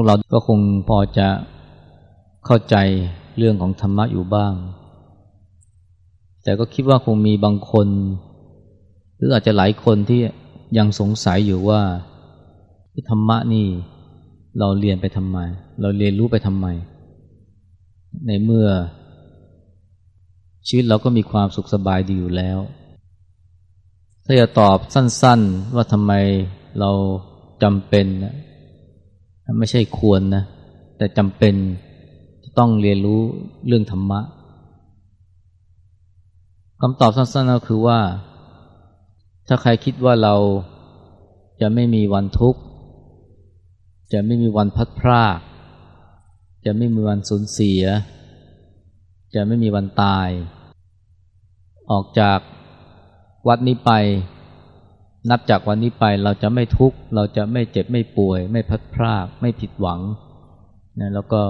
วกเราก็คงพอจะเข้าใจเรื่องของธรรมะอยู่บ้าง แต่ก็คิดว่าคงมีบางคน หรืออาจจะหลายคนที่ยังสงสัยอยู่ว่าธรรมะนี่เราเรียนไปทำไม เราเรียนรู้ไปทำไม ในเมื่อ ชีวิตเราก็มีความสุขสบายดีอยู่แล้ว ถ้าจะตอบสั้นๆว่าทำไมเราจำเป็น ไม่ใช่ควรนะ แต่จำเป็นต้องเรียนรู้เรื่องธรรมะคำตอบสั้นๆก็คือว่า ถ้าใครคิดว่าเราจะไม่มีวันทุกข์ จะไม่มีวันพัดพราก จะไม่มีวันสูญเสีย จะไม่มีวันตาย ออกจากวัดนี้ไป นับจากวันนี้ไปเราจะไม่ทุกข์เราจะไม่เจ็บไม่ป่วย ไม่พัดพราก ไม่ผิดหวังนะแล้วก็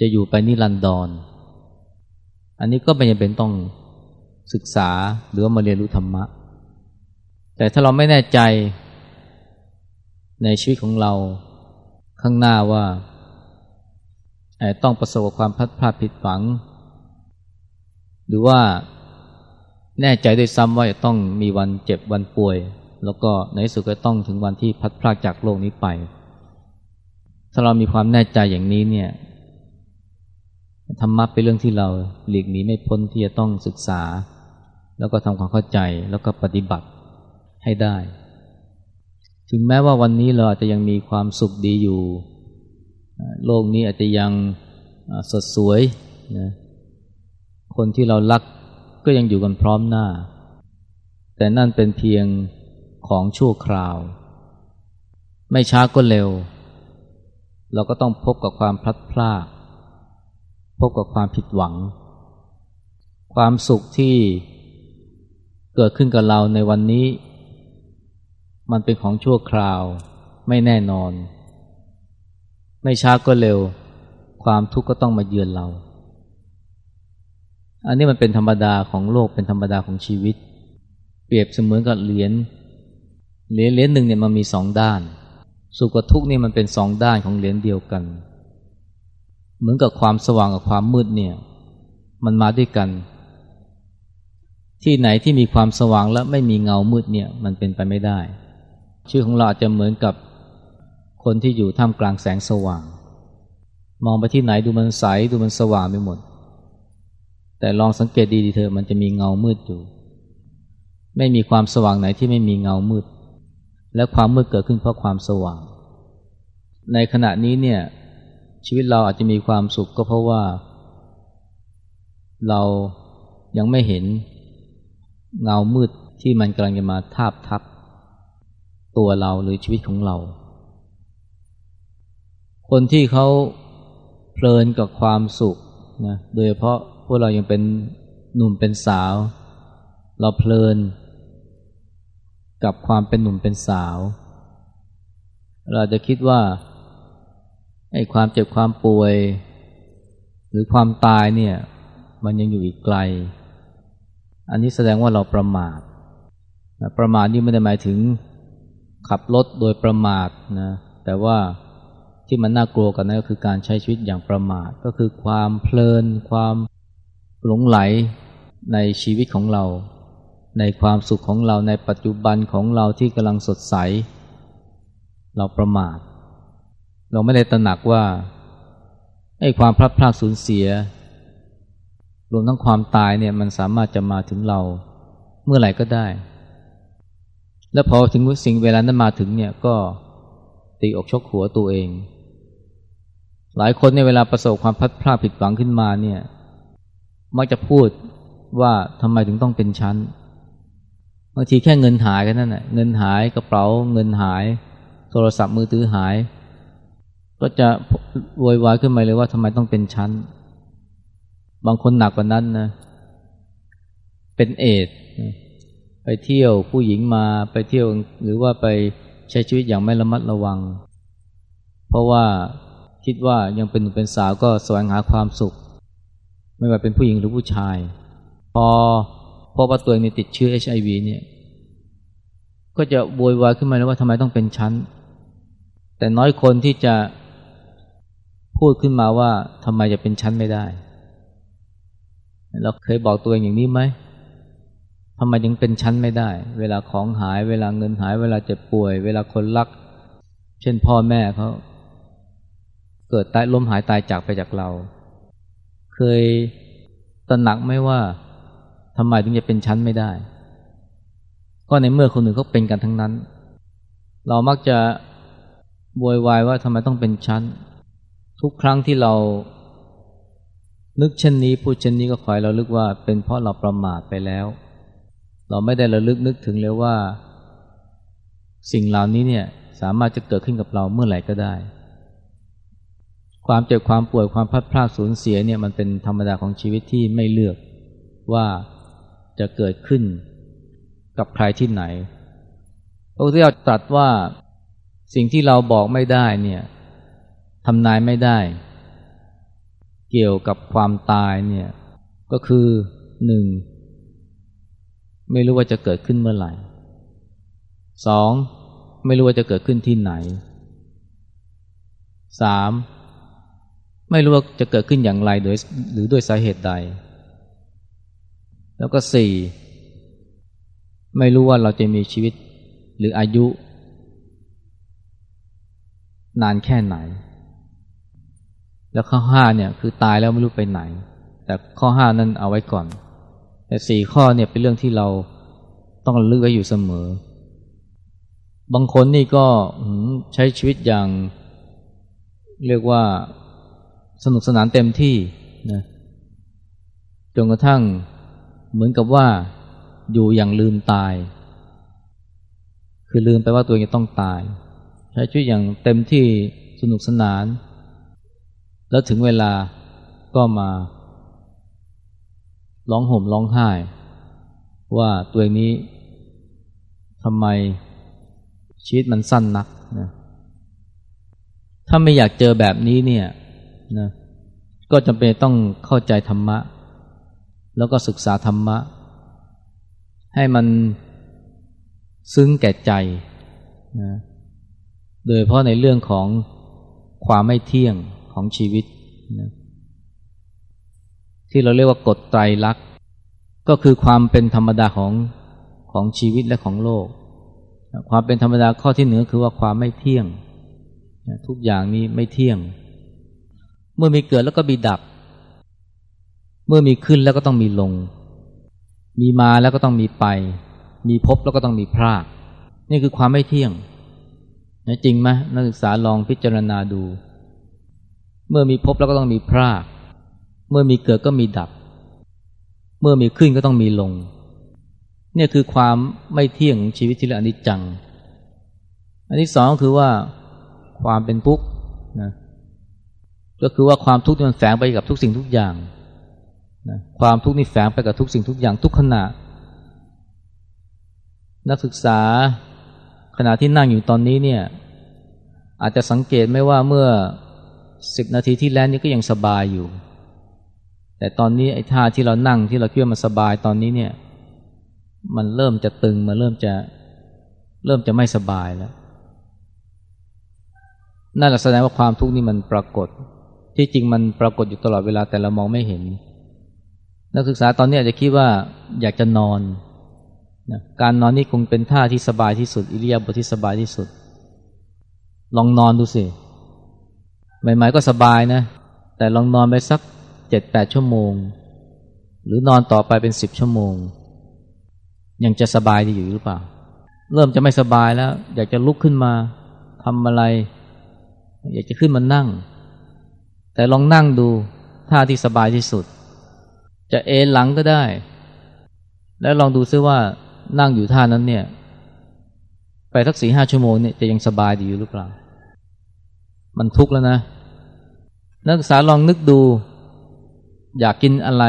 จะอยู่ไปนิรันดรอันนี้ก็ไม่จำเป็นต้องศึกษาหรือมาเรียนรู้ธรรมะ แต่ถ้าเราไม่แน่ใจในชีวิตของเราข้างหน้าว่าต้องประสบความพัดพลาดผิดหวัง หรือว่า แน่ใจด้วยซ้ำว่าจะต้องมีวันเจ็บวันป่วย แล้วก็ในสุดก็ต้องถึงวันที่พัดพลากจากโลกนี้ไป ถ้าเรามีความแน่ใจอย่างนี้เนี่ยธรรมะเป็นเรื่องที่เราหลีกหนีไม่พ้นที่จะต้องศึกษา แล้วก็ทำความเข้าใจแล้วก็ปฏิบัติให้ได้ ถึงแม้ว่าวันนี้เราอาจจะยังมีความสุขดีอยู่ โลกนี้อาจจะยังสดสวยนะคนที่เรารัก ก็ยังอยู่กันพร้อมหน้า แต่นั่นเป็นเพียงของชั่วคราว ไม่ช้าก็เร็ว เราก็ต้องพบกับความพลัดพราก พบกับความผิดหวัง ความสุขที่เกิดขึ้นกับเราในวันนี้ มันเป็นของชั่วคราว ไม่แน่นอน ไม่ช้าก็เร็ว ความทุกข์ก็ต้องมาเยือนเรา อันนี้มันเป็นธรรมดาของโลกเป็นธรรมดาของชีวิต เปรียบเสมือนกับเหรียญเหรียญเหรียญหนึ่งเนี่ยมันมีสองด้าน สุขกับทุกข์นี่มันเป็นสองด้านของเหรียญเดียวกัน เหมือนกับความสว่างกับความมืดเนี่ย มันมาด้วยกัน ที่ไหนที่มีความสว่างและไม่มีเงามืดเนี่ยมันเป็นไปไม่ได้ ชื่อของเราอาจจะเหมือนกับคนที่อยู่ท่ามกลางแสงสว่าง มองไปที่ไหนดูมันใสดูมันสว่างไปหมด แต่ลองสังเกตดีๆเถอะมันจะมีเงามืดอยู่ ไม่มีความสว่างไหนที่ไม่มีเงามืด และความมืดเกิดขึ้นเพราะความสว่าง ในขณะนี้เนี่ยชีวิตเราอาจจะมีความสุขก็เพราะว่า เรายังไม่เห็นเงามืดที่มันกำลังจะมาทาบทับ ตัวเราหรือชีวิตของเรา คนที่เขาเพลินกับความสุขนะโดยเฉพาะ วกเรายังเป็นหนุ่มเป็นสาว เราเพลิน กับความเป็นหนุ่มเป็นสาว เราจะคิดว่าไอ้ความเจ็บความป่วย หรือความตายเนี่ย มันยังอยู่อีกไกล อันนี้แสดงว่าเราประมาทประมาทนี่ไม่ได้หมายถึงขับรถโดยประมาทนะแต่ว่าที่มันน่ากลัวกันนั่นก็คือการใช้ชีวิตอย่างประมาทก็คือความเพลิน ความ หลงไหลในชีวิตของเรา ในความสุขของเราในปัจจุบันของเราที่กำลังสดใส เราประมาท เราไม่ได้ตระหนักว่าไอ้ความพลัดพรากสูญเสีย รวมทั้งความตายเนี่ยมันสามารถจะมาถึงเราเมื่อไหร่ก็ได้ แล้วพอถึงสิ่งเวลานั้นมาถึงเนี่ยก็ตีอกชกหัวตัวเอง หลายคนในเวลาประสบความพัดพลาดผิดหวังขึ้นมาเนี่ย มักจะพูดว่าทำไมถึงต้องเป็นชั้นบางทีแค่เงินหายกันนั่นแหละเงินหายกระเป๋าเงินหาย โทรศัพท์มือถือหาย ก็จะโวยวายขึ้นมาเลยว่าทำไมต้องเป็นชั้น บางคนหนักกว่านั้นนะ เป็นเอดไปเที่ยวผู้หญิงมาไปเที่ยวหรือว่าไปใช้ชีวิตอย่างไม่ระมัดระวัง เพราะว่าคิดว่ายังเป็นเป็นสาวก็แสวงหาความสุข ไม่ว่าเป็นผู้หญิงหรือผู้ชาย พอพอว่าตัวเองติดเชื้อเอชไอวีเนี่ย ก็จะโวยวายขึ้นมาแล้วว่าทำไมต้องเป็นชั้น แต่น้อยคนที่จะพูดขึ้นมาว่าทำไมจะเป็นชั้นไม่ได้ เราเคยบอกตัวเองอย่างนี้ไหมทำไมยังเป็นชั้นไม่ได้ เวลาของหาย เวลาเงินหาย เวลาเจ็บป่วย เวลาคนรัก เช่นพ่อแม่เขาเกิดตายล้มหายตายจากไปจากเรา เคยตระหนักไหมว่าทำไมถึงจะเป็นชั้นไม่ได้ ก็ในเมื่อคนอื่นเขาเป็นกันทั้งนั้น เรามักจะบวยวายว่าทำไมต้องเป็นชั้น ทุกครั้งที่เรานึกเช่นนี้พูดเช่นนี้ก็ขอให้เราลึกว่าเป็นเพราะเราประมาทไปแล้ว เราไม่ได้ระลึกนึกถึงเลยว่า สิ่งเหล่านี้เนี่ยสามารถจะเกิดขึ้นกับเราเมื่อไหร่ก็ได้ ความเจ็บความป่วยความพัดพลาดสูญเสียเนี่ยมันเป็นธรรมดาของชีวิตที่ไม่เลือกว่าจะเกิดขึ้นกับใครที่ไหนพระพุทธเจ้าตรัสว่าสิ่งที่เราบอกไม่ได้เนี่ยทำนายไม่ได้ เกี่ยวกับความตายเนี่ยก็คือหนึ่งไม่รู้ว่าจะเกิดขึ้นเมื่อไหร่สองไม่รู้ว่าจะเกิดขึ้นที่ไหนสาม ไม่รู้ว่าจะเกิดขึ้นอย่างไรโดยหรือด้วยสาเหตุใด แล้วก็สี่ไม่รู้ว่าเราจะมีชีวิตหรืออายุ นานแค่ไหน แล้วข้อห้าเนี่ยคือตายแล้วไม่รู้ไปไหน แต่ข้อห้านั้นเอาไว้ก่อน แต่สี่ข้อเนี่ยเป็นเรื่องที่เราต้องระลึกไว้อยู่เสมอ บางคนนี่ก็ใช้ชีวิตอย่าง เรียกว่า สนุกสนานเต็มที่นะจนกระทั่งเหมือนกับว่าอยู่อย่างลืมตาย คือลืมไปว่าตัวเองจะต้องตาย ใช้ชีวิตอย่างเต็มที่สนุกสนาน แล้วถึงเวลาก็มา ร้องห่มร้องไห้ ว่าตัวเองนี้ทำไมชีวิตมันสั้นนักนะถ้าไม่อยากเจอแบบนี้เนี่ย นะก็จำเป็นต้องเข้าใจธรรมะ แล้วก็ศึกษาธรรมะ ให้มันซึ้งแก่ใจนะโดยเพราะในเรื่องของความไม่เที่ยงของชีวิตนะที่เราเรียกว่ากฎไตรลักษณ์ก็คือความเป็นธรรมดาของของชีวิตและของโลก ความเป็นธรรมดาข้อที่หนึ่งคือว่าความไม่เที่ยง ทุกอย่างนี้ไม่เที่ยง เมื่อมีเกิดแล้วก็มีดับ เมื่อมีขึ้นแล้วก็ต้องมีลง มีมาแล้วก็ต้องมีไป มีพบแล้วก็ต้องมีพราก นี่คือความไม่เที่ยงนะจริงไหมนักศึกษาลองพิจารณาดู เมื่อมีพบแล้วก็ต้องมีพราก เมื่อมีเกิดก็มีดับ เมื่อมีขึ้นก็ต้องมีลง เนี่ยคือความไม่เที่ยงของชีวิตที่เรียกอนิจจัง อันที่สองคือว่าความเป็นทุกข์นะ ก็คือว่าความทุกข์ที่มันแฝงไปกับทุกสิ่งทุกอย่างนะความทุกข์นี่แฝงไปกับทุกสิ่งทุกอย่างทุกขณะ นักศึกษาขณะที่นั่งอยู่ตอนนี้เนี่ยอาจจะสังเกตไม่ว่าเมื่อสิบนาทีที่แล้วนี่ก็ยังสบายอยู่ แต่ตอนนี้ไอ้ท่าที่เรานั่งที่เราคิดว่ามันสบายตอนนี้เนี่ยมันเริ่มจะตึงมันเริ่มจะเริ่มจะไม่สบายแล้วนั่นแหละแสดงว่าความทุกข์นี่มันปรากฏ ที่จริงมันปรากฏอยู่ตลอดเวลาแต่เรามองไม่เห็น นักศึกษาตอนนี้อาจจะคิดว่าอยากจะนอนนะการนอนนี่คงเป็นท่าที่สบายที่สุด อิริยาบถที่สบายที่สุด ลองนอนดูสิใหม่ๆก็สบายนะ แต่ลองนอนไปสักเจ็ดแปดชั่วโมง หรือนอนต่อไปเป็นสิบชั่วโมง ยังจะสบายดีอยู่หรือเปล่า เริ่มจะไม่สบายแล้ว อยากจะลุกขึ้นมาทำอะไร อยากจะขึ้นมานั่ง แต่ลองนั่งดูท่าที่สบายที่สุด จะเอนหลังก็ได้ แล้วลองดูซิว่านั่งอยู่ท่านั้นเนี่ย ไปสักสี่ห้าชั่วโมงเนี่ยจะยังสบายดีอยู่หรือเปล่า มันทุกข์แล้วนะ นักศึกษาลองนึกดู อยากกินอะไร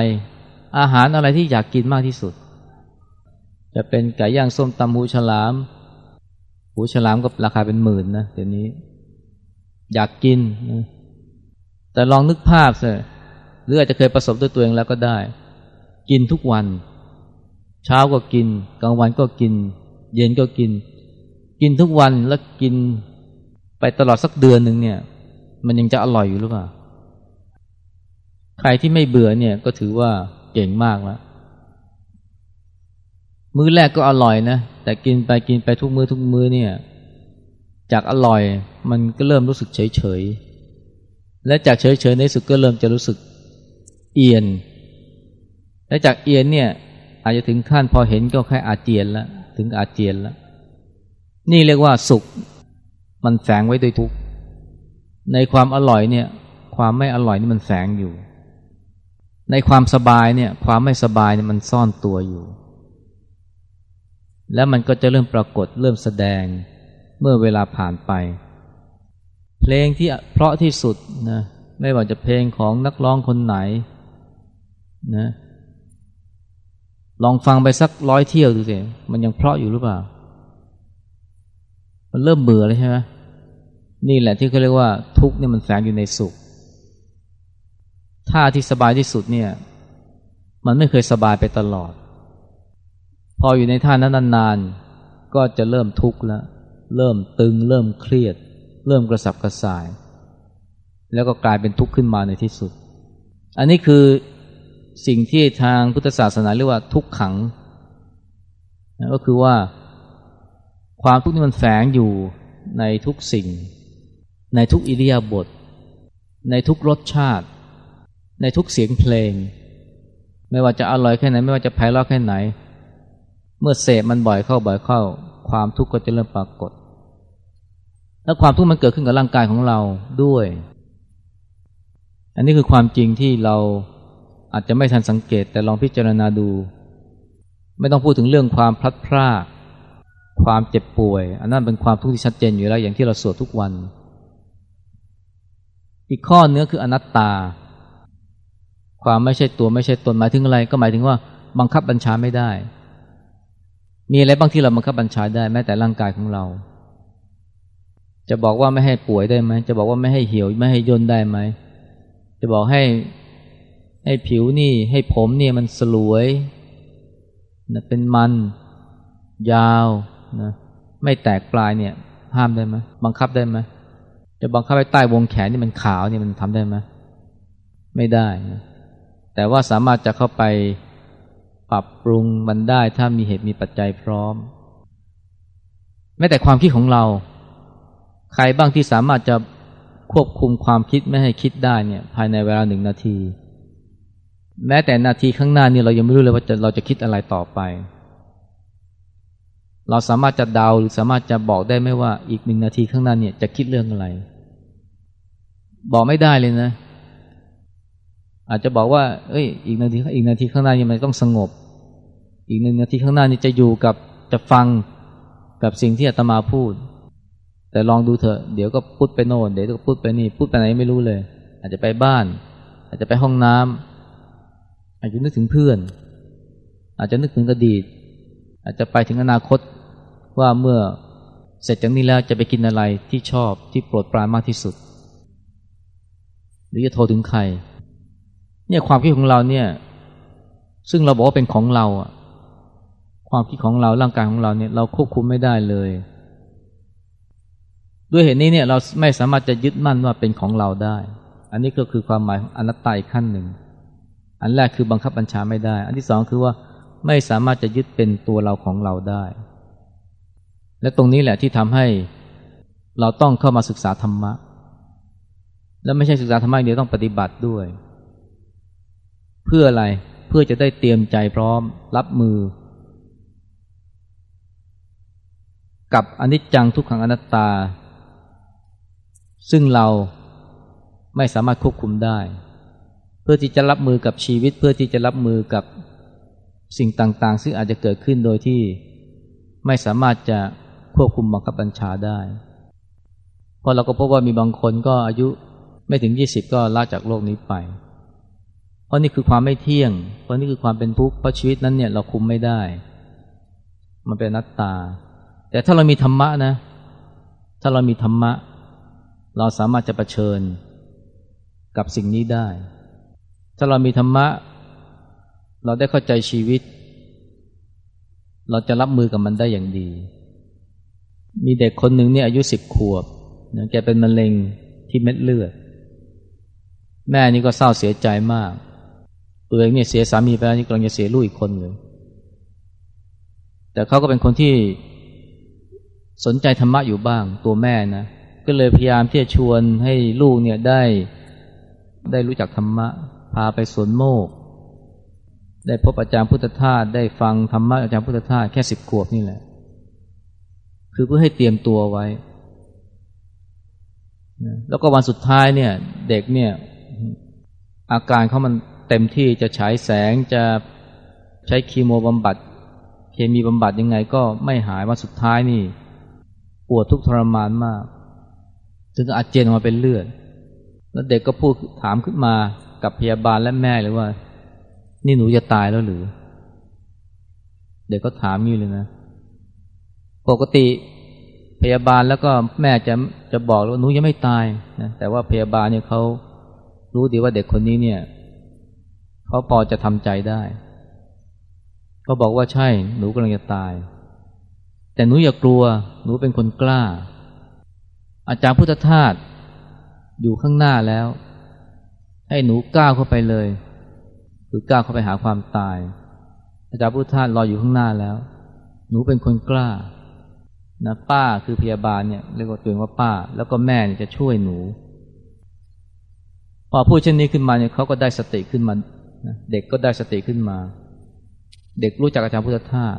อาหารอะไรที่อยากกินมากที่สุด จะเป็นไก่ย่างส้มตำหูฉลาม หูฉลามก็ราคาเป็นหมื่นนะเดี๋ยวนี้ อยากกิน แต่ลองนึกภาพสิหรืออาจจะเคยประสบด้วยตัวเองแล้วก็ได้ กินทุกวัน เช้าก็กิน กลางวันก็กิน เย็นก็กิน กินทุกวันแล้วกินไปตลอดสักเดือนหนึ่งเนี่ย มันยังจะอร่อยอยู่หรือเปล่าใครที่ไม่เบื่อเนี่ยก็ถือว่าเก่งมากแล้วมื้อแรกก็อร่อยนะแต่กินไปกินไปทุกมือ้อทุกมื้อเนี่ย จากอร่อยมันก็เริ่มรู้สึกเฉยเฉย และจากเฉยเฉยในสุดก็เริ่มจะรู้สึกเอียน และจากเอียนเนี่ยอาจจะถึงขั้นพอเห็นก็แค่อาเจียนแล้วถึงอาเจียนแล้วนี่เรียกว่าสุขมันแฝงไว้โดยทุกในความอร่อยเนี่ย ความไม่อร่อยนี่มันแฝงอยู่ ในความสบายเนี่ย ความไม่สบายเนี่ยมันซ่อนตัวอยู่ แล้วมันก็จะเริ่มปรากฏเริ่มแสดงเมื่อเวลาผ่านไป เพลงที่เพราะที่สุดนะไม่ว่าจะเพลงของนักร้องคนไหนนะลองฟังไปสักร้อยเที่ยวดูสิมันยังเพราะอยู่หรือเปล่า มันเริ่มเบื่อเลยใช่ไหมนี่แหละที่เขาเรียกว่าทุกเนี่ยมันแฝงอยู่ในสุขท่าที่สบายที่สุดเนี่ย มันไม่เคยสบายไปตลอด พออยู่ในท่านั้นนานๆก็จะเริ่มทุกข์แล้ว เริ่มตึง เริ่มเครียด เริ่มกระสับกระส่าย แล้วก็กลายเป็นทุกข์ขึ้นมาในที่สุด อันนี้คือสิ่งที่ทางพุทธศาสนาเรียกว่าทุกขัง ก็คือว่าความทุกข์นี้มันแฝงอยู่ในทุกสิ่ง ในทุกอิริยาบถในทุกรสชาติ ในทุกเสียงเพลง ไม่ว่าจะอร่อยแค่ไหน ไม่ว่าจะไพเราะแค่ไหน เมื่อเสพมันบ่อยเข้าบ่อยเข้า ความทุกข์ก็จะเริ่มปรากฏ และความทุกข์มันเกิดขึ้นกับร่างกายของเราด้วย อันนี้คือความจริงที่เราอาจจะไม่ทันสังเกตแต่ลองพิจารณาดู ไม่ต้องพูดถึงเรื่องความพลัดพรากความเจ็บป่วย อันนั้นเป็นความทุกข์ที่ชัดเจนอยู่แล้วอย่างที่เราสวดทุกวัน อีกข้อเนื้อคืออนัตตา ความไม่ใช่ตัวไม่ใช่ตนหมายถึงอะไร ก็หมายถึงว่าบังคับบัญชาไม่ได้ มีอะไรบ้างที่เราบังคับบัญชาได้แม้แต่ร่างกายของเรา จะบอกว่าไม่ให้ป่วยได้ไหม จะบอกว่าไม่ให้เหี่ยวไม่ให้ย่นได้ไหม จะบอกให้ให้ผิวนี่ ให้ผมเนี่ยมันสลวยนะเป็นมัน ยาวนะไม่แตกปลายเนี่ย ห้ามได้ไหมบังคับได้ไหมจะบังคับให้ใต้วงแขนนี่มันขาวนี่มันทำได้ไหมไม่ได้นะแต่ว่าสามารถจะเข้าไปปรับปรุงมันได้ถ้ามีเหตุมีปัจจัยพร้อมแม้แต่ความคิดของเรา ใครบ้างที่สามารถจะควบคุมความคิดไม่ให้คิดได้เนี่ยภายในเวลาหนึ่งนาที แม้แต่นาทีข้างหน้านี่เรายังไม่รู้เลยว่าจะเราจะคิดอะไรต่อไป เราสามารถจะเดาหรือสามารถจะบอกได้ไหมว่าอีกหนึ่งนาทีข้างหน้าเนี่ยจะคิดเรื่องอะไร บอกไม่ได้เลยนะ อาจจะบอกว่า เอ้ย อีกนาทีอีกนาทีข้างหน้านี่มันต้องสงบ อีกหนึ่งนาทีข้างหน้านี่จะอยู่กับจะฟังกับสิ่งที่อาตมาพูด แต่ลองดูเถอะเดี๋ยวก็พูดไปโน่นเดี๋ยวก็พูดไปนี่พูดไปไหนไม่รู้เลย อาจจะไปบ้าน อาจจะไปห้องน้ำอาจจะนึกถึงเพื่อน อาจจะนึกถึงอดีต อาจจะไปถึงอนาคตว่าเมื่อเสร็จจากนี้แล้วจะไปกินอะไรที่ชอบที่โปรดปรานมากที่สุด หรือจะโทรถึงใครเนี่ยความคิดของเราเนี่ยซึ่งเราบอกว่าเป็นของเราอะความคิดของเราร่างกายของเราเนี่ยเราควบคุมไม่ได้เลย ด้วยเหตุนี้เนี่ยเราไม่สามารถจะยึดมั่นว่าเป็นของเราได้ อันนี้ก็คือความหมายของอนัตตาอีกขั้นหนึ่ง อันแรกคือบังคับบัญชาไม่ได้ อันที่สองคือว่าไม่สามารถจะยึดเป็นตัวเราของเราได้ และตรงนี้แหละที่ทำให้เราต้องเข้ามาศึกษาธรรมะ และไม่ใช่ศึกษาธรรมะเดียวต้องปฏิบัติด้วย เพื่ออะไรเพื่อจะได้เตรียมใจพร้อมรับมือ กับอนิจจังทุกขังอนัตตา ซึ่งเราไม่สามารถควบคุมได้ เพื่อที่จะรับมือกับชีวิต เพื่อที่จะรับมือกับสิ่งต่างๆ ซึ่งอาจจะเกิดขึ้นโดยที่ไม่สามารถจะควบคุมบังคับบัญชาได้เพราะเราก็พบว่ามีบางคนก็อายุไม่ถึงยี่สิบก็ลาจากโลกนี้ไป เพราะนี่คือความไม่เที่ยง เพราะนี่คือความเป็นทุกข์เพราะชีวิตนั้นเนี่ยเราคุมไม่ได้ มันเป็นนัตตา แต่ถ้าเรามีธรรมะนะ ถ้าเรามีธรรมะ เราสามารถจะะเผชิญกับสิ่งนี้ได้ ถ้าเรามีธรรมะ เราได้เข้าใจชีวิต เราจะรับมือกับมันได้อย่างดี มีเด็กคนหนึ่งเนี่ยอายุสิบขวบนะแกเป็นมะเร็งที่เม็ดเลือด แม่นี่ก็เศร้าเสียใจมาก ตัวเองเนี่ยเสียสามีไปแล้วนี่กำลังจะเสียลูกอีกคนเลย แต่เขาก็เป็นคนที่สนใจธรรมะอยู่บ้างตัวแม่นะ ก็เลยพยายามที่จะชวนให้ลูกเนี่ยได้ ได้รู้จักธรรมะ พาไปสวนโมก ได้พบอาจารย์พุทธทาสได้ฟังธรรมะอาจารย์พุทธทาสแค่สิบขวบนี่แหละ คือเพื่อให้เตรียมตัวไว้ แล้วก็วันสุดท้ายเนี่ย เด็กเนี่ย อาการเขามันเต็มที่จะฉายแสงจะใช้คีโมบำบัด เคมีบำบัดยังไงก็ไม่หายวันสุดท้ายนี่ ปวดทุกทรมานมาก ถึงอาเจียนออกมาเป็นเลือด แล้วเด็กก็พูดถามขึ้นมากับพยาบาลและแม่เลยว่า นี่หนูจะตายแล้วหรือ เด็กก็ถามนี่เลยนะ ปกติพยาบาลแล้วก็แม่จะจะบอกว่าหนูยังไม่ตายนะแต่ว่าพยาบาลเนี่ยเขารู้ดีว่าเด็กคนนี้เนี่ยเขาพอจะทำใจได้ ก็บอกว่าใช่หนูกำลังจะตาย แต่หนูอย่ากลัว หนูเป็นคนกล้า อาจารย์พุทธทาสอยู่ข้างหน้าแล้ว ให้หนูก้าวเข้าไปเลย คือก้าวเข้าไปหาความตาย อาจารย์พุทธทาสรออยู่ข้างหน้าแล้ว หนูเป็นคนกล้านะป้าคือพยาบาลเนี่ยเรียกว่าตัวเองว่าป้า แล้วก็แม่เนี่ยจะช่วยหนู พอพูดเช่นนี้ขึ้นมาเนี่ยเขาก็ได้สติขึ้นมาเด็กก็ได้สติขึ้นมา เด็กรู้จักอาจารย์พุทธทาส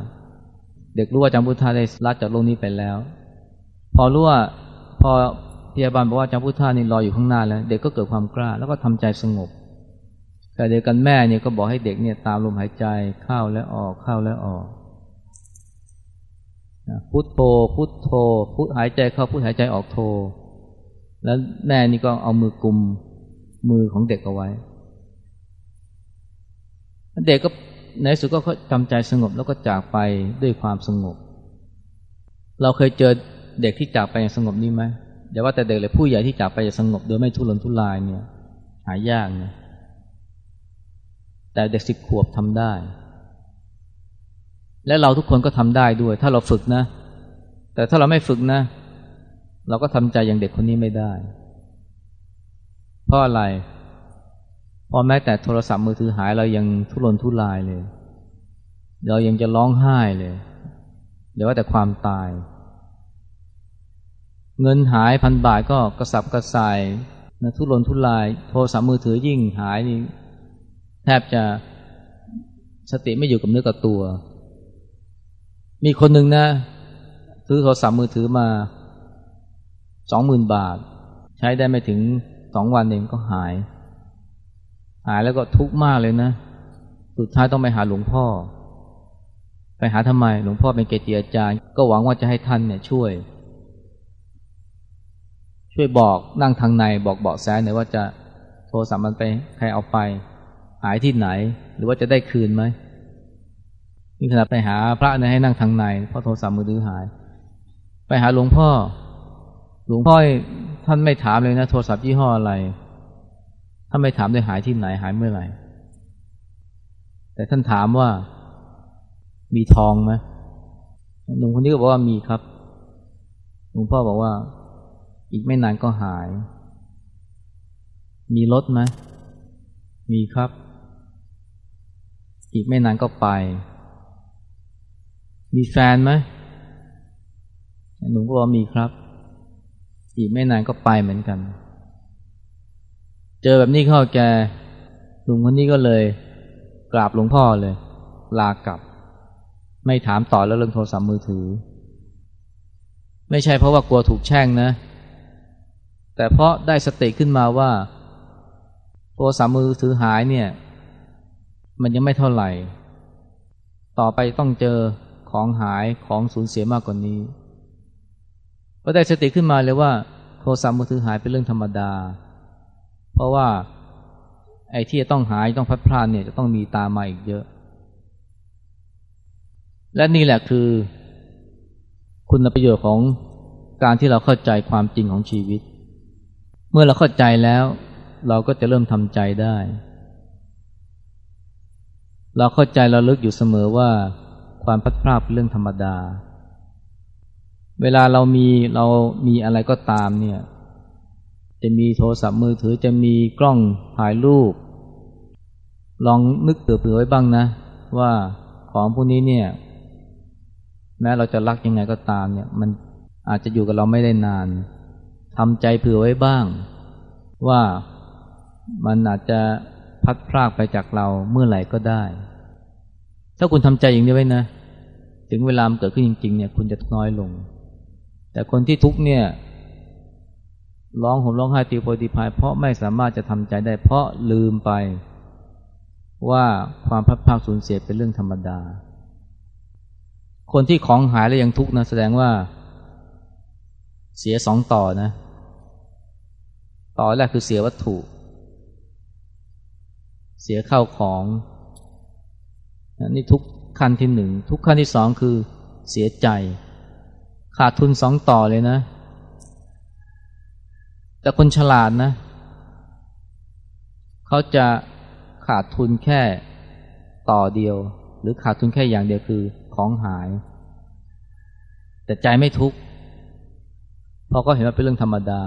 เด็กรู้ว่าอาจารย์พุทธทาสได้ละจากโลกนี้ไปแล้ว พอรู้ว่า อพยาบาลบอกว่าอาจารย์พุทธานี่รออยู่ข้างหน้าแล้ว เด็กก็เกิดความกล้าแล้วก็ทำใจสงบ แต่เดียวกันแม่เนี่ยก็บอกให้เด็กเนี่ยตามลมหายใจเข้าและออกเข้าและออกพุทโธพุทโธพุทหายใจเข้าพุทหายใจออกโธแล้วแม่นี่ก็เอามือกลุมมือของเด็กเอาไว้ เด็กก็ในสุดก็จำใจสงบแล้วก็จากไปด้วยความสงบ เราเคยเจอ เด็กที่จากไปอย่างสงบนี่ไหมเดี๋ยวว่าแต่เด็กเลยผู้ใหญ่ที่จากไปอย่างสงบโดยไม่ทุรนทุรายเนี่ย หายากนะแต่เด็กสิบขวบทำได้ และเราทุกคนก็ทำได้ด้วย ถ้าเราฝึกนะ แต่ถ้าเราไม่ฝึกนะ เราก็ทำใจอย่างเด็กคนนี้ไม่ได้ เพราะอะไรเพราะแม้แต่โทรศัพท์มือถือหายเรายังทุรนทุรายเลย เรายังจะร้องไห้เลยเดี๋ยวว่าแต่ความตาย เงินหายพันบาทก็กระสับกระส่ายนะทุรนทุราย โทรศัพท์มือถือยิ่งหายนี่แทบจะสติไม่อยู่กับเนื้อกับตัว มีคนหนึ่งนะซื้อโทรศัพท์มือถือมาสองหมื่นบาท ใช้ได้ไม่ถึงสองวันเองก็หาย หายแล้วก็ทุกข์มากเลยนะ สุดท้ายต้องไปหาหลวงพ่อ ไปหาทำไม หลวงพ่อเป็นเกจิอาจารย์ ก็หวังว่าจะให้ท่านเนี่ยช่วย ช่วยบอกนั่งทางในบอกเบาะแสหน่อยว่าจะโทรศัพท์มันไปใครเอาไป หายที่ไหน หรือว่าจะได้คืนไหมนี่ขณะไปหาพระเนี่ยให้นั่งทางในเพราะโทรศัพท์มือถือหาย ไปหาหลวงพ่อ หลวงพ่อท่านไม่ถามเลยนะ โทรศัพท์ยี่ห้ออะไรท่านไม่ถามด้วยหายที่ไหนหายเมื่อไหร่ แต่ท่านถามว่ามีทองไหมหนุ่มคนนี้ก็บอกว่ามีครับหลวงพ่อบอกว่า อีกไม่นานก็หาย มีรถไหมมีครับ อีกไม่นานก็ไป มีแฟนไหมหนุ่มก็บอกมีครับ อีกไม่นานก็ไปเหมือนกัน เจอแบบนี้เข้าแกหนุ่มคนนี้ก็เลยกราบหลวงพ่อเลย ลากลับ ไม่ถามต่อแล้วเรื่องโทรศัพท์มือถือ ไม่ใช่เพราะว่ากลัวถูกแช่งนะ แต่เพราะได้สติขึ้นมาว่า โทรศัพท์มือถือหายเนี่ย มันยังไม่เท่าไหร่ ต่อไปต้องเจอของหายของสูญเสียมากกว่านี้ก็ได้สติขึ้นมาเลยว่า โทรศัพท์มือถือหายเป็นเรื่องธรรมดา เพราะว่าไอ้ที่จะต้องหายต้องพัดพลาดเนี่ยจะต้องมีตามมาอีกเยอะ และนี่แหละคือ คุณประโยชน์ของการที่เราเข้าใจความจริงของชีวิต มื่อเราเข้าใจแล้ว เราก็จะเริ่มทำใจได้ เราเข้าใจเราลึกอยู่เสมอว่าความพัดพลาดเป็นเรื่องธรรมดา เวลาเรามีเรามีอะไรก็ตามเนี่ย จะมีโทรศัพท์มือถือจะมีกล้องถ่ายรูป ลองนึกเผื่อไว้บ้างนะ ว่าของพวกนี้เนี่ย แม้เราจะรักยังไงก็ตามเนี่ย มันอาจจะอยู่กับเราไม่ได้นาน ทำใจเผื่อไว้บ้าง ว่ามันอาจจะพัดพรากไปจากเราเมื่อไหร่ก็ได้ ถ้าคุณทำใจอย่างนี้ไว้นะ ถึงเวลามันเกิดขึ้นจริง ๆ เนี่ย คุณจะน้อยลง แต่คนที่ทุกเนี่ยร้องห่มร้องไห้ตีโพตีพาย เพราะไม่สามารถจะทำใจได้ เพราะลืมไป ว่าความพัดพรากสูญเสียเป็นเรื่องธรรมดา คนที่ของหายแล้วยังทุกข์นะแสดงว่า เสียสองต่อนะ ต่อแรกคือเสียวัตถุ เสียข้าวของนี่ทุกขั้นที่หนึ่งทุกขั้นที่สองคือเสียใจ ขาดทุนสองต่อเลยนะ แต่คนฉลาดนะ เขาจะขาดทุนแค่ต่อเดียว หรือขาดทุนแค่อย่างเดียวคือของหาย แต่ใจไม่ทุกข์เพราะก็เห็นว่าเป็นเรื่องธรรมดา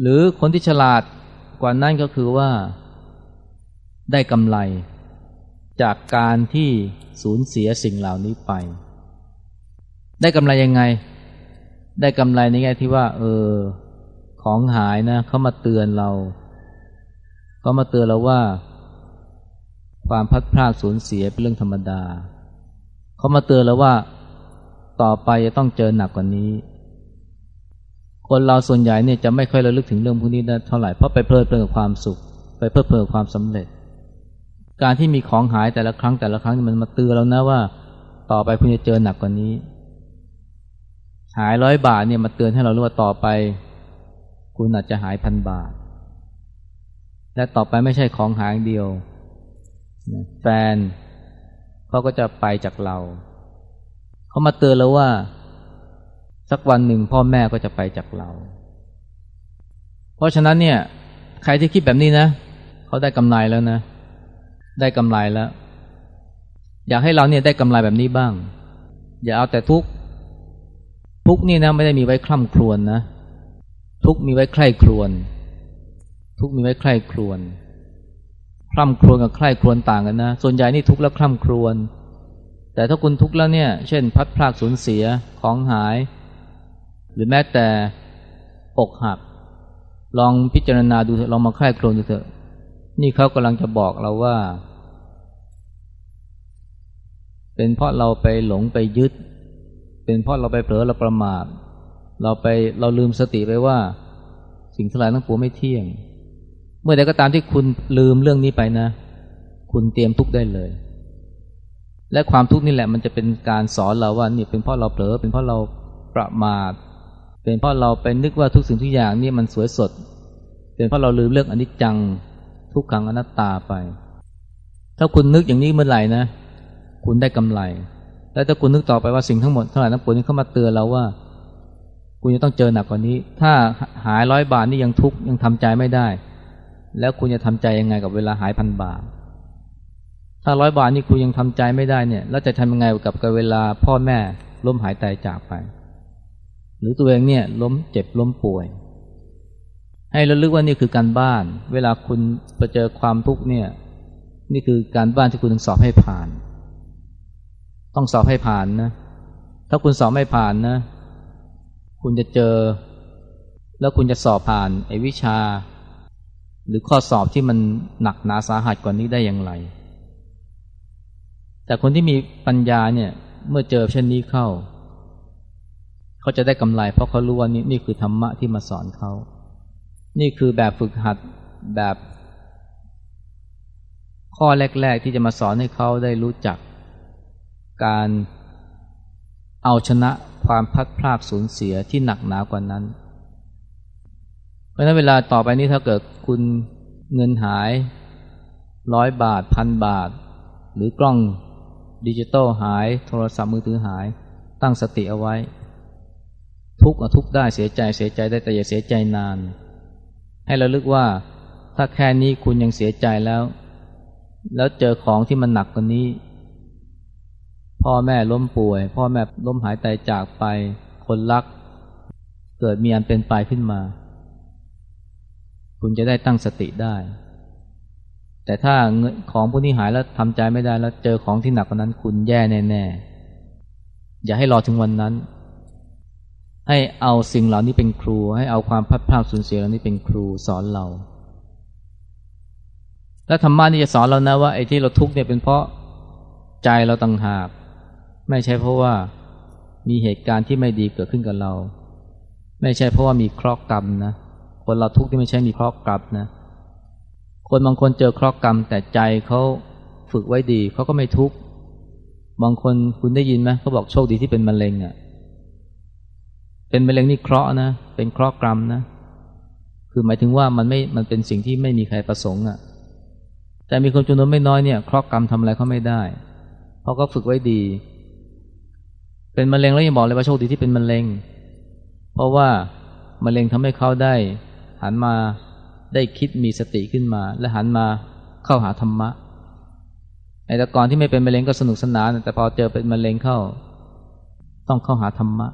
หรือคนที่ฉลาดกว่านั้นก็คือว่า ได้กำไร จากการที่สูญเสียสิ่งเหล่านี้ไป ได้กำไรยังไง ได้กำไรในแง่ที่ว่า เออ ของหายนะเขามาเตือนเราเขามาเตือนเราว่า ความพัดพลาดสูญเสียเป็นเรื่องธรรมดาเขามาเตือนเราว่า ต่อไปจะต้องเจอหนักกว่านี้ คนเราส่วนใหญ่เนี่ยจะไม่ค่อยระลึกถึงเรื่องพวกนี้ได้เท่าไหร่เพราะไปเพลิดเพลินกับความสุข ไปเพลิดเพลินกับความสำเร็จ การที่มีของหายแต่ละครั้งแต่ละครั้งมันมาเตือนเรานะว่า ต่อไปคุณจะเจอหนักกว่านี้ หายร้อยบาทเนี่ยมาเตือนให้เรารู้ว่าต่อไป คุณอาจจะหายพันบาท และต่อไปไม่ใช่ของหายเดียวแฟนเขาก็จะไปจากเรา เขามาเตือนเราว่า สักวันหนึ่งพ่อแม่ก็จะไปจากเรา เพราะฉะนั้นเนี่ย ใครที่คิดแบบนี้นะเขาได้กำไรแล้วนะ ได้กำไรแล้ว อยากให้เราเนี่ยได้กำไรแบบนี้บ้าง อย่าเอาแต่ทุกทุกนี่นะไม่ได้มีไว้คล่ำครวญนนะทุกมีไว้ใคร่ครวญทุกมีไว้ใคร่ครวญคล่ำครวญกับใคร่ครวญต่างกันนะ ส่วนใหญ่นี่ทุกแล้วคล่ำครวญแต่ถ้าคุณทุกแล้วเนี่ย เช่น พัดพลากสูญเสียของหาย หรือแม้แต่อกหัก ลองพิจารณาดูลองมาใคร่ครวญดูเถอะ นี่เขากำลังจะบอกเราว่า เป็นเพราะเราไปหลงไปยึด เป็นเพราะเราไปเผลอเราประมาทเราไปเราลืมสติไปว่า สิ่งทั้งหลายทั้งปวงไม่เที่ยง เมื่อใดก็ตามที่คุณลืมเรื่องนี้ไปนะ คุณเตรียมทุกข์ได้เลย และความทุกข์นี่แหละมันจะเป็นการสอนเราว่านี่เป็นเพราะเราเผลอเป็นเพราะเราประมาท เป็นเพราะเราไปนึกว่าทุกสิ่งทุกอย่างนี่มันสวยสด เป็นเพราะเราลืมเรื่องอนิจจังทุกขังอนัตตาไป ถ้าคุณนึกอย่างนี้เมื่อไหร่นะ คุณได้กำไร แล้วถ้าคุณนึกต่อไปว่าสิ่งทั้งหมดทั้งหลายทั้งปวงนี้เข้ามาเตือนเราว่า คุณจะต้องเจอหนักกว่านี้ ถ้าหายร้อยบาทนี่ยังทุกข์ยังทำใจไม่ได้ แล้วคุณจะทำใจยังไงกับเวลาหายพันบาท ถ้าร้อยบาทนี่คุณยังทำใจไม่ได้เนี่ย แล้วจะทำยังไงกับกับเวลาพ่อแม่ล้มหายตายจากไป หรือตัวเองเนี่ยล้มเจ็บล้มป่วย ให้ระลึกว่านี่คือการบ้าน เวลาคุณไปเจอความทุกข์เนี่ย นี่คือการบ้านที่คุณต้องสอบให้ผ่าน ต้องสอบให้ผ่านนะถ้าคุณสอบไม่ผ่านนะ คุณจะเจอ แล้วคุณจะสอบผ่านไอ้วิชา หรือข้อสอบที่มันหนักหนาสาหัสกว่านี้ได้อย่างไร แต่คนที่มีปัญญาเนี่ยเมื่อเจอเช่นนี้เข้า เขาจะได้กำไร เพราะเขารู้ว่านี่นี่คือธรรมะที่มาสอนเขา นี่คือแบบฝึกหัดแบบ ข้อแรก ๆ ที่จะมาสอนให้เขาได้รู้จัก การเอาชนะความพัดพลาดสูญเสียที่หนักหนากว่านั้น เพราะนั้นเวลาต่อไปนี้ถ้าเกิดคุณเงินหายร้อยบาทพันบาท หรือกล้องดิจิตอลหาย โทรศัพท์มือถือหาย ตั้งสติเอาไว้ ทุกข์ทุกข์ได้เสียใจเสียใจได้แต่อย่าเสียใจนาน ให้เราลึกว่าถ้าแค่นี้คุณยังเสียใจแล้ว แล้วเจอของที่มันหนักกว่านี้พพ่อแม่ล้มป่วย พ่อแม่ล้มหายตายจากไป คนรัก เกิดมีอันเป็นไปขึ้นมา คุณจะได้ตั้งสติได้ แต่ถ้าของพวกนี้หายแล้วทำใจไม่ได้แล้วเจอของที่หนักกว่านั้นคุณแย่แน่ๆอย่าให้รอถึงวันนั้น ให้เอาสิ่งเหล่านี้เป็นครู ให้เอาความพัดพลาดสูญเสียเหล่านี้เป็นครูสอนเรา และธรรมะนี่จะสอนเรานะว่าไอ้ที่เราทุกข์เนี่ยเป็นเพราะใจเราต่างหาก ไม่ใช่เพราะว่ามีเหตุการณ์ที่ไม่ดีเกิดขึ้นกับเรา ไม่ใช่เพราะว่ามีเคราะห์กรรมนะคนเราทุกข์ที่ไม่ใช่มีเคราะห์กรรมนะคนบางคนเจอเคราะห์กรรม แต่ใจเขาฝึกไว้ดีเขาก็ไม่ทุกข์บางคนคุณได้ยินไหมเขาบอกโชคดีที่เป็นมะเร็งอะ่ะ เป็นมะเร็งนี่เคราะห์นะ เป็นเคราะห์กรรมนะ คือหมายถึงว่ามันไม่ มันเป็นสิ่งที่ไม่มีใครประสงค์อะ่ะ แต่มีคนจำนวนไม่น้อยเนี่ยเคราะห์กรรมทำอะไรเขาไม่ได้ เพราะก็ฝึกไว้ดี เป็นมะเร็งแล้วยังบอกเลยว่าโชคดีที่เป็นมะเร็ง เพราะว่ามะเร็งทำให้เขาได้ หันมาได้คิดมีสติขึ้นมา และหันมาเข้าหาธรรมะไอ้แต่ก่อนที่ไม่เป็นมะเร็งก็สนุกสนาน แต่พอเจอเป็นมะเร็งเข้า ต้องเข้าหาธรรมะ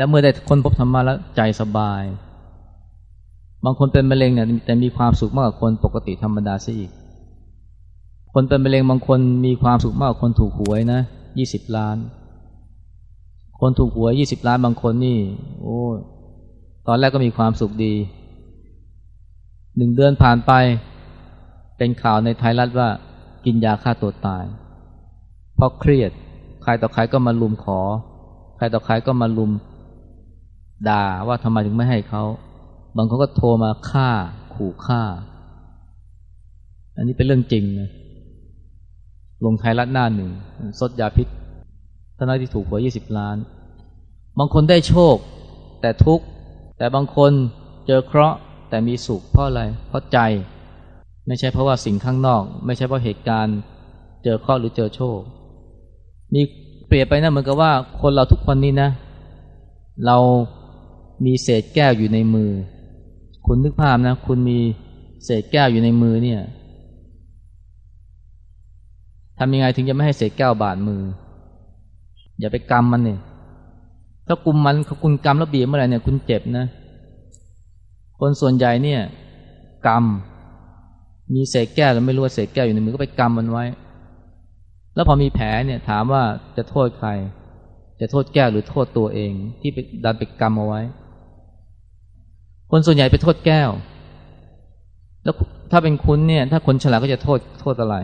แล้วเมื่อได้คนพบธรรมะแล้วใจสบาย บางคนเป็นมะเร็งเนี่ยแต่มีความสุขมากกว่าคนปกติธรรมดาซะอีก คนเป็นมะเร็งบางคนมีความสุขมากกว่าคนถูกหวยนะยี่สิบล้าน คนถูกหวยยี่สิบล้านบางคนนี่ โอ้ตอนแรกก็มีความสุขดีหนึ่งเดือนผ่านไป เป็นข่าวในไทยรัฐว่ากินยาฆ่าตัวตายเพราะเครียด ใครต่อใครก็มาลุมขอ ใครต่อใครก็มาลุม ด่าว่าทำไมถึงไม่ให้เขาบางคนก็โทรมาฆ่าขู่ฆ่า อันนี้เป็นเรื่องจริงนะลงไทยรัฐหน้าหนึ่งสดยาพิษทนายที่ถูกหวยยี่สิบล้าน บางคนได้โชค แต่ทุกข์ แต่บางคนเจอเคราะห์แต่มีสุขเพราะอะไร เพราะใจ ไม่ใช่เพราะว่าสิ่งข้างนอก ไม่ใช่เพราะเหตุการณ์ เจอข้อหรือเจอโชค มีเปรียบไปนะเหมือนกับว่าคนเราทุกคนนี้นะ เรา มีเศษแก้วอยู่ในมือ คุณนึกภาพนะ คุณมีเศษแก้วอยู่ในมือเนี่ยทำยังไงถึงจะไม่ให้เศษแก้วบาดมือ อย่าไปกำมันเนี่ยถ้ากุมมันคุณกำแล้วบีบเมื่อไหร่เนี่ยคุณเจ็บนะ คนส่วนใหญ่เนี่ยกรรมมีเศษแก้วเราไม่รู้ว่าเศษแก้วอยู่ในมือก็ไปกรรมมันไว้ แล้วพอมีแผลเนี่ยถามว่าจะโทษใคร จะโทษแก้วหรือโทษตัวเองที่ดันไปกรรมเอาไว้ คนส่วนใหญ่ไปโทษแก้ว แล้วถ้าเป็นคุณเนี่ย ถ้าคนฉลาดก็จะโทษโทษอะไร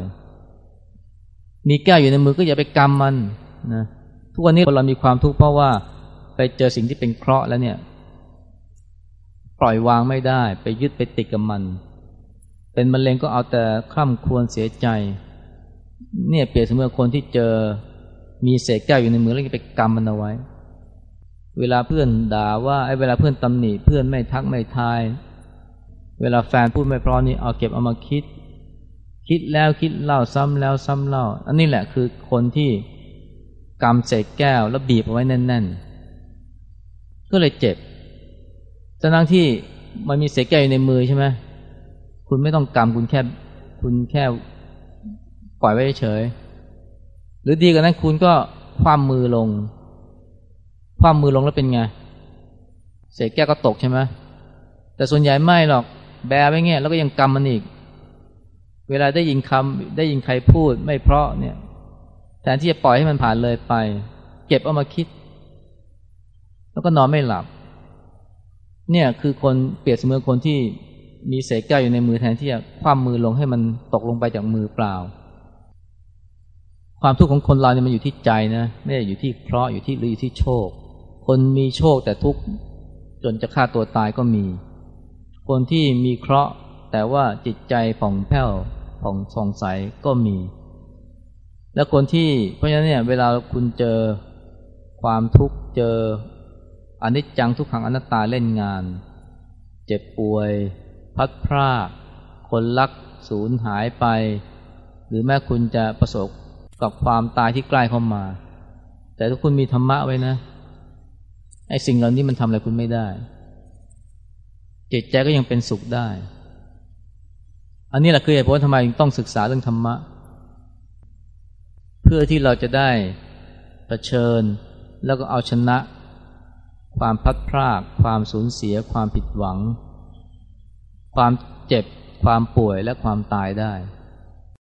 มีแก้วอยู่ในมือก็อย่าไปกรรมมันนะทุกวันนี้เรามีความทุกข์เพราะว่าไปเจอสิ่งที่เป็นเคราะห์แล้วเนี่ย ปล่อยวางไม่ได้ ไปยึดไปติดกับมัน เป็นมะเร็งก็เอาแต่คร่ำครวรเสียใจ เนี่ยเปรียบเสมือนคนที่เจอมีเศษแก้วอยู่ในมือแล้วไปกำมันเอาไว้ เวลาเพื่อนด่าว่าไอ้เวลาเพื่อนตำหนิเพื่อนไม่ทักไม่ทาย เวลาแฟนพูดไม่เพราะนี่เอาเก็บเอามาคิด คิดแล้วคิดเล่าซ้ำแล้วซ้ำเล่า อันนี้แหละคือคนที่กำเศษแก้วแล้วบีบเอาไว้แน่น ๆ ก็เลยเจ็บทั้งที่มันมีเศษแก้วอยู่ในมือใช่ไหมคุณไม่ต้องกำคุณแค่คุณแค่ปล่อยไว้เฉย หรือดีกว่านั้นคุณก็คว่ำมือลง คว่ำมือลงแล้วเป็นไง เศษแก้วก็ตกใช่ไหมแต่ส่วนใหญ่ไม่หรอก แบไว้เงี้ยแล้วก็ยังกำมันอีก เวลาได้ยินคำได้ยินใครพูดไม่เพราะเนี่ยแทนที่จะปล่อยให้มันผ่านเลยไป เก็บเอามาคิด แล้วก็นอนไม่หลับ เนี่ยคือคนเปรียบเสมือนคนที่มีเศษแก้วอยู่ในมือแทนที่จะคว่ำมือลงให้มันตกลงไปจากมือเปล่า ความทุกข์ของคนเราเนี่ยมันอยู่ที่ใจนะ ไม่ได้อยู่ที่เคราะห์อยู่ที่หรืออยู่ที่โชค คนมีโชคแต่ทุกข์จนจะฆ่าตัวตายก็มี คนที่มีเคราะห์แต่ว่าจิตใจผ่องแผ้วผ่องสองใสก็มี แล้วคนที่เพราะฉะนั้นเนี่ยเวลาคุณเจอความทุกข์เจออนิจจังทุกขังอนัตตาเล่นงาน เจ็บป่วย พัดพรากคนรักสูญหายไป หรือแม้คุณจะประสบกับความตายที่ใกล้เข้ามา แต่ถ้าคุณมีธรรมะไว้นะ ไอ้สิ่งเหล่านี้มันทำอะไรคุณไม่ได้ จิตใจก็ยังเป็นสุขได้ อันนี้แหละคือเหตุผลทำไมต้องศึกษาเรื่องธรรมะ เพื่อที่เราจะได้เผชิญ แล้วก็เอาชนะ ความพัดพราก ความสูญเสีย ความผิดหวัง ความเจ็บ ความป่วยและความตายได้